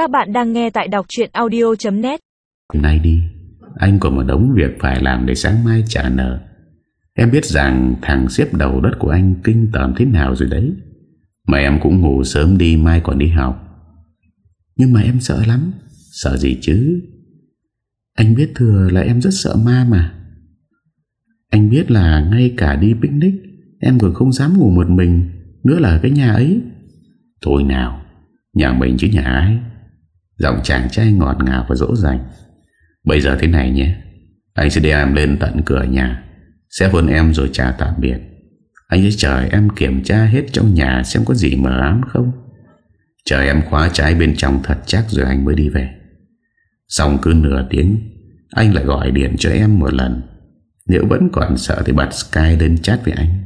Các bạn đang nghe tại đọc chuyện audio.net Nay đi, Anh còn một đống việc phải làm để sáng mai trả nợ. Em biết rằng thằng xếp đầu đất của anh kinh tởm thế nào rồi đấy. Mà em cũng ngủ sớm đi, mai còn đi học. Nhưng mà em sợ lắm, Sợ gì chứ? Anh biết thừa là em rất sợ ma mà. Anh biết là ngay cả đi picnic, Em còn không dám ngủ một mình, Nữa là cái nhà ấy. Thôi nào, Nhà mình chứ nhà ai. Giọng chàng trai ngọt ngào và dỗ dành. Bây giờ thế này nhé. Anh sẽ đưa em lên tận cửa nhà Sẽ hôn em rồi chào tạm biệt. Anh sẽ chờ em kiểm tra hết trong nhà Xem có gì mờ ám không. Chờ em khóa trái bên trong thật chắc Rồi anh mới đi về. Xong cứ nửa tiếng, Anh lại gọi điện cho em một lần. Nếu vẫn còn sợ thì bật Sky lên chat với anh.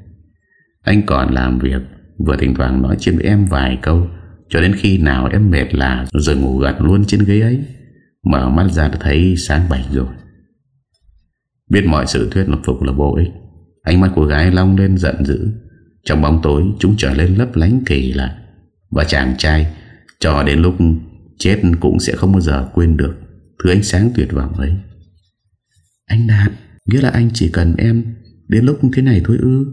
Anh còn làm việc, Vừa thỉnh thoảng nói chuyện với em vài câu cho đến khi nào em mệt là Rồi ngủ gật luôn trên ghế ấy, Mở mắt ra đã thấy sáng bảnh rồi. Biết mọi sự thuyết lập phục là vô ích Ánh mắt của gái long lên giận dữ. Trong bóng tối, chúng trở lên lấp lánh kỳ lạ. Và chàng trai, Cho đến lúc chết cũng sẽ không bao giờ quên được Thứ ánh sáng tuyệt vọng ấy. Anh Đạt, Nghĩa là anh chỉ cần em Đến lúc thế này thôi ư.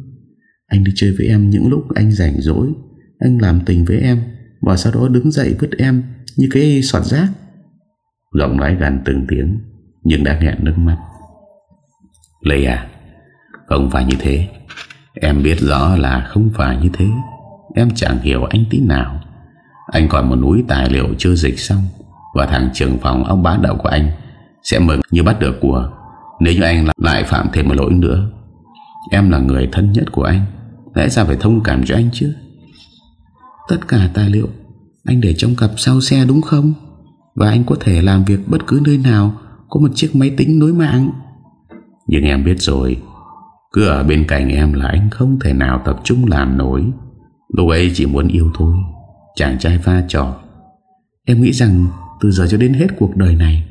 Anh đi chơi với em những lúc anh rảnh rỗi, Anh làm tình với em và sau đó đứng dậy vứt em Như cái soạt rác. Giọng nói gần từng tiếng, Nhưng đã nghẹn nước mắt. Lê à Không phải như thế. Em biết rõ là không phải như thế. Em chẳng hiểu anh tí nào. Anh còn một núi tài liệu chưa dịch xong, Và thằng trưởng phòng ông bá đạo của anh Sẽ mừng như bắt được của. Nếu như anh lại phạm thêm một lỗi nữa, Em là người thân nhất của anh, Lẽ ra phải thông cảm cho anh chứ? Tất cả tài liệu. Anh để trong cặp sau xe đúng không? Và anh có thể làm việc bất cứ nơi nào Có một chiếc máy tính nối mạng. Nhưng em biết rồi Cứ ở bên cạnh em là anh không thể nào tập trung làm nổi. Lúc ấy chỉ muốn yêu thôi Chàng trai pha trò. Em nghĩ rằng từ giờ cho đến hết cuộc đời này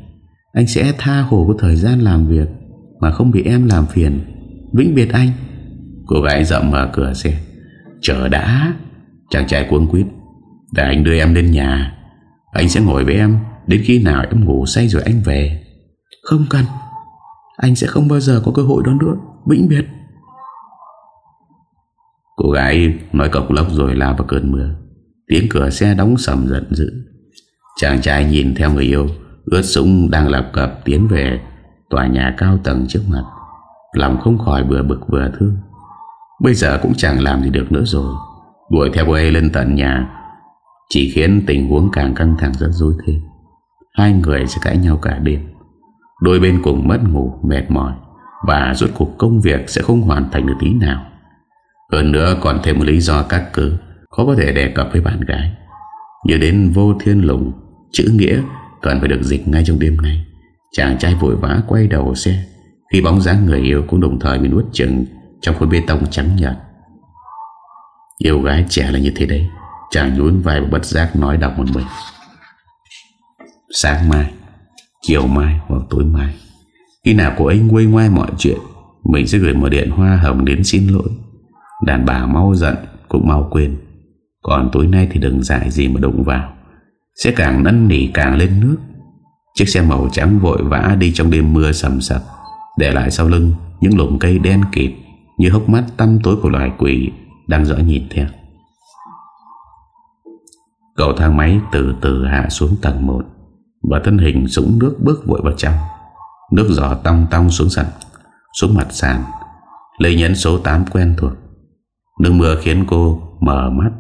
Anh sẽ tha hồ có thời gian làm việc Mà không bị em làm phiền. Vĩnh biệt anh. Cô gái dậm mở cửa xe. Chờ đã Chàng trai cuống quyết Để anh đưa em lên nhà, Anh sẽ ngồi với em Đến khi nào em ngủ say rồi anh về. Không cần, Anh sẽ không bao giờ có cơ hội đó nữa Vĩnh biệt. Cô gái nói cọc lốc rồi lao vào cơn mưa. Tiếng cửa xe đóng sầm giận dữ. Chàng trai nhìn theo người yêu, Ướt súng đang lập cập tiến về Tòa nhà cao tầng trước mặt. Lòng không khỏi vừa bực vừa thương. Bây giờ cũng chẳng làm gì được nữa rồi. Đuổi theo cô ấy lên tận nhà. Chỉ khiến tình huống càng căng thẳng rất dối thêm. Hai người sẽ cãi nhau cả đêm. Đôi bên cùng mất ngủ, Mệt mỏi, Và rốt cuộc công việc sẽ không hoàn thành được tí nào. Hơn nữa còn thêm một lý do các cứ, Khó có thể đề cập với bạn gái. Như đến vô thiên lùng, Chữ nghĩa cần phải được dịch ngay trong đêm nay. Chàng trai vội vã quay đầu xe. Khi bóng dáng người yêu cũng đồng thời bị nuốt chừng Trong khối bê tông trắng nhạt Yêu gái trẻ là như thế đấy. Chàng nhún vai và bất giác nói đọc một mình. Sáng mai, Chiều mai hoặc tối mai, Khi nào cô ấy quay ngoai mọi chuyện, Mình sẽ gửi một điện hoa hồng đến xin lỗi. Đàn bà mau giận Cũng mau quên. Còn tối nay thì đừng dại gì mà đụng vào. Sẽ càng năn nỉ càng lên nước. Chiếc xe màu trắng vội vã đi trong đêm mưa sầm sập, Để lại sau lưng Những lùm cây đen kịt Như hốc mắt tăm tối của loài quỷ. Đang dõi nhìn theo. Cậu thang máy từ từ hạ xuống tầng 1 Và thân hình súng nước bước vội vào trong. Nước giỏ tong tong xuống sàn, Xuống mặt sàn. Lấy nhấn số 8 quen thuộc. Nước mưa khiến cô mở mắt,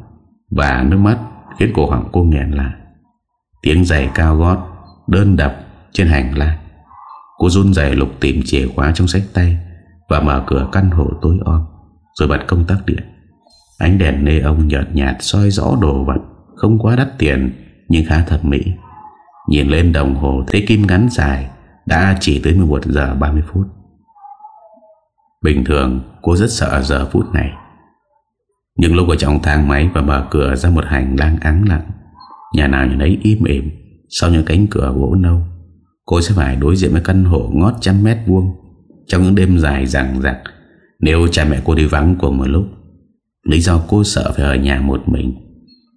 Và nước mắt khiến cổ họng cô nghẹn lại. Tiếng giày cao gót, Đơn đập trên hành lang. Cô run rẩy lục tìm chìa khóa trong sách tay Và mở cửa căn hộ tối om, Rồi bật công tắc điện. Ánh đèn nê ông nhợt nhạt soi rõ đồ vật, Không quá đắt tiền, Nhưng khá thẩm mỹ. Nhìn lên đồng hồ, thấy kim ngắn dài, Đã chỉ tới 11 giờ 30 phút. Bình thường, cô rất sợ giờ phút này. Nhưng lúc ở trong thang máy Và mở cửa ra một hành lang áng lặng, Nhà nào nhà ấy im ỉm Sau những cánh cửa gỗ nâu, Cô sẽ phải đối diện với căn hộ ngót trăm mét vuông Trong những đêm dài rằng rằng Nếu cha mẹ cô đi vắng cùng một lúc Lý do cô sợ phải ở nhà một mình.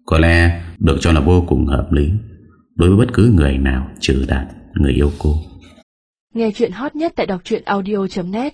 Có lẽ được cho là vô cùng hợp lý. Đối với bất cứ người nào, trừ đạt người yêu cô. Nghe chuyện hot nhất tại đọc audio.net